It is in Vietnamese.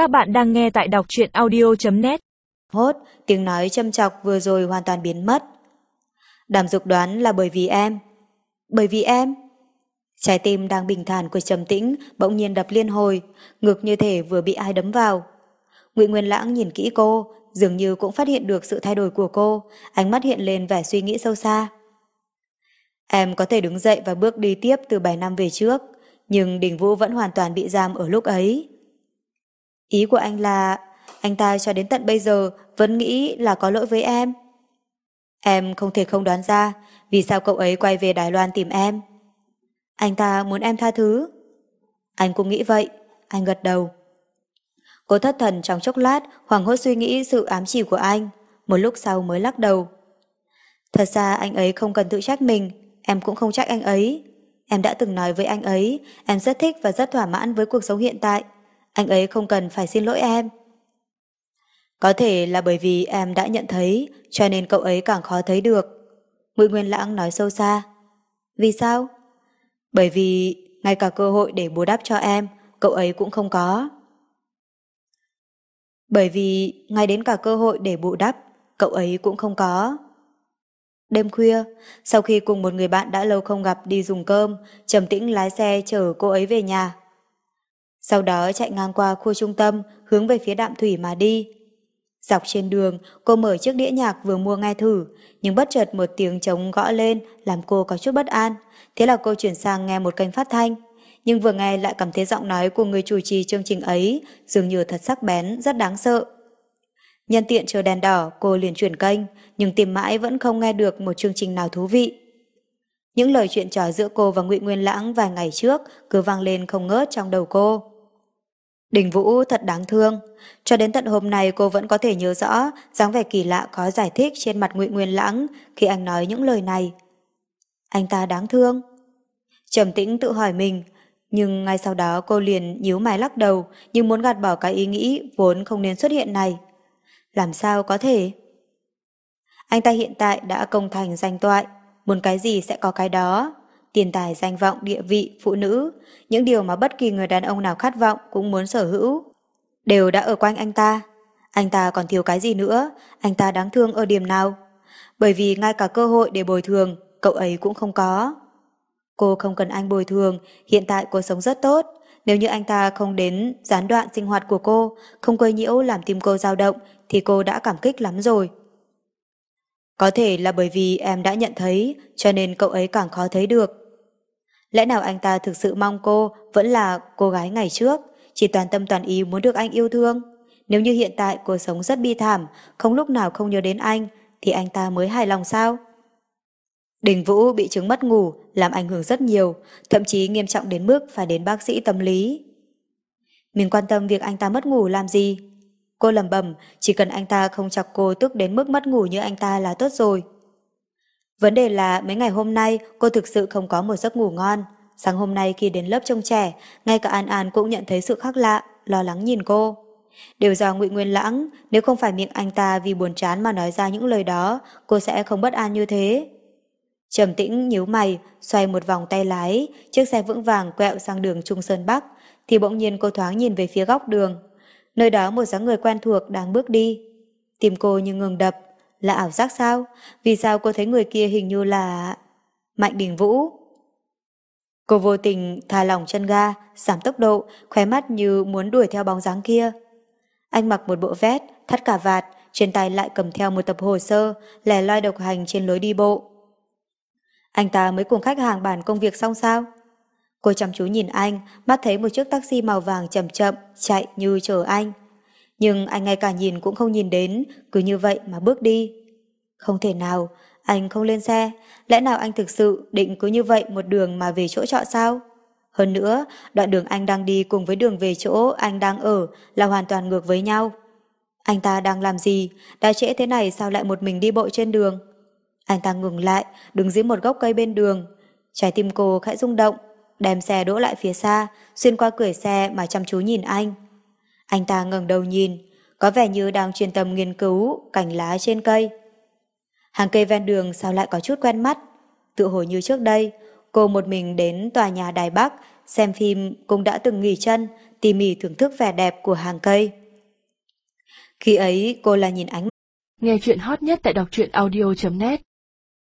Các bạn đang nghe tại đọc truyện audio.net Hốt, tiếng nói châm chọc vừa rồi hoàn toàn biến mất. Đàm dục đoán là bởi vì em. Bởi vì em? Trái tim đang bình thản của trầm tĩnh bỗng nhiên đập liên hồi, ngực như thể vừa bị ai đấm vào. Ngụy Nguyên Lãng nhìn kỹ cô, dường như cũng phát hiện được sự thay đổi của cô, ánh mắt hiện lên vẻ suy nghĩ sâu xa. Em có thể đứng dậy và bước đi tiếp từ 7 năm về trước, nhưng Đình Vũ vẫn hoàn toàn bị giam ở lúc ấy. Ý của anh là anh ta cho đến tận bây giờ vẫn nghĩ là có lỗi với em. Em không thể không đoán ra vì sao cậu ấy quay về Đài Loan tìm em. Anh ta muốn em tha thứ. Anh cũng nghĩ vậy, anh gật đầu. Cô thất thần trong chốc lát, hoảng hốt suy nghĩ sự ám chỉ của anh, một lúc sau mới lắc đầu. Thật ra anh ấy không cần tự trách mình, em cũng không trách anh ấy. Em đã từng nói với anh ấy, em rất thích và rất thỏa mãn với cuộc sống hiện tại. Anh ấy không cần phải xin lỗi em. Có thể là bởi vì em đã nhận thấy, cho nên cậu ấy càng khó thấy được. Ngụy Nguyên Lãng nói sâu xa. Vì sao? Bởi vì ngay cả cơ hội để bù đắp cho em, cậu ấy cũng không có. Bởi vì ngay đến cả cơ hội để bù đắp, cậu ấy cũng không có. Đêm khuya, sau khi cùng một người bạn đã lâu không gặp đi dùng cơm, Trầm Tĩnh lái xe chở cô ấy về nhà. Sau đó chạy ngang qua khu trung tâm, hướng về phía đạm thủy mà đi. Dọc trên đường, cô mở chiếc đĩa nhạc vừa mua nghe thử, nhưng bất chợt một tiếng trống gõ lên làm cô có chút bất an. Thế là cô chuyển sang nghe một kênh phát thanh. Nhưng vừa nghe lại cảm thấy giọng nói của người chủ trì chương trình ấy dường như thật sắc bén, rất đáng sợ. Nhân tiện chờ đèn đỏ, cô liền chuyển kênh, nhưng tìm mãi vẫn không nghe được một chương trình nào thú vị. Những lời chuyện trò giữa cô và Ngụy Nguyên Lãng vài ngày trước cứ vang lên không ngớt trong đầu cô. Đình Vũ thật đáng thương. Cho đến tận hôm nay cô vẫn có thể nhớ rõ dáng vẻ kỳ lạ có giải thích trên mặt Ngụy Nguyên Lãng khi anh nói những lời này. Anh ta đáng thương. Trầm tĩnh tự hỏi mình, nhưng ngay sau đó cô liền nhíu mày lắc đầu nhưng muốn gạt bỏ cái ý nghĩ vốn không nên xuất hiện này. Làm sao có thể? Anh ta hiện tại đã công thành danh toại, muốn cái gì sẽ có cái đó. Tiền tài, danh vọng, địa vị, phụ nữ, những điều mà bất kỳ người đàn ông nào khát vọng cũng muốn sở hữu, đều đã ở quanh anh ta. Anh ta còn thiếu cái gì nữa, anh ta đáng thương ở điểm nào? Bởi vì ngay cả cơ hội để bồi thường, cậu ấy cũng không có. Cô không cần anh bồi thường, hiện tại cô sống rất tốt. Nếu như anh ta không đến gián đoạn sinh hoạt của cô, không quấy nhiễu làm tim cô dao động, thì cô đã cảm kích lắm rồi. Có thể là bởi vì em đã nhận thấy, cho nên cậu ấy càng khó thấy được. Lẽ nào anh ta thực sự mong cô vẫn là cô gái ngày trước, chỉ toàn tâm toàn ý muốn được anh yêu thương? Nếu như hiện tại cô sống rất bi thảm, không lúc nào không nhớ đến anh, thì anh ta mới hài lòng sao? Đình Vũ bị chứng mất ngủ, làm ảnh hưởng rất nhiều, thậm chí nghiêm trọng đến mức phải đến bác sĩ tâm lý. Mình quan tâm việc anh ta mất ngủ làm gì? Cô lầm bầm, chỉ cần anh ta không chọc cô tức đến mức mất ngủ như anh ta là tốt rồi. Vấn đề là mấy ngày hôm nay cô thực sự không có một giấc ngủ ngon. Sáng hôm nay khi đến lớp trông trẻ, ngay cả An An cũng nhận thấy sự khác lạ, lo lắng nhìn cô. Đều do Ngụy Nguyên Lãng, nếu không phải miệng anh ta vì buồn chán mà nói ra những lời đó, cô sẽ không bất an như thế. Trầm tĩnh nhíu mày, xoay một vòng tay lái, chiếc xe vững vàng quẹo sang đường Trung Sơn Bắc, thì bỗng nhiên cô thoáng nhìn về phía góc đường. Nơi đó một dáng người quen thuộc đang bước đi. Tìm cô như ngừng đập, là ảo giác sao? Vì sao cô thấy người kia hình như là... Mạnh Đình Vũ? Cô vô tình thả lỏng chân ga, giảm tốc độ, khóe mắt như muốn đuổi theo bóng dáng kia. Anh mặc một bộ vest, thắt cả vạt, trên tay lại cầm theo một tập hồ sơ, lẻ loi độc hành trên lối đi bộ. Anh ta mới cùng khách hàng bàn công việc xong sao? Cô chăm chú nhìn anh, mắt thấy một chiếc taxi màu vàng chậm chậm, chạy như chờ anh nhưng anh ngay cả nhìn cũng không nhìn đến, cứ như vậy mà bước đi. Không thể nào, anh không lên xe, lẽ nào anh thực sự định cứ như vậy một đường mà về chỗ trọ sao? Hơn nữa, đoạn đường anh đang đi cùng với đường về chỗ anh đang ở là hoàn toàn ngược với nhau. Anh ta đang làm gì? Đã trễ thế này sao lại một mình đi bộ trên đường? Anh ta ngừng lại, đứng dưới một gốc cây bên đường. Trái tim cô khẽ rung động, đem xe đỗ lại phía xa, xuyên qua cửa xe mà chăm chú nhìn anh. Anh ta ngẩng đầu nhìn, có vẻ như đang chuyên tâm nghiên cứu cành lá trên cây. Hàng cây ven đường sao lại có chút quen mắt. Tự hồi như trước đây, cô một mình đến tòa nhà Đài Bắc xem phim cũng đã từng nghỉ chân, tỉ mỉ thưởng thức vẻ đẹp của hàng cây. Khi ấy cô là nhìn ánh Nghe chuyện hot nhất tại đọc truyện audio.net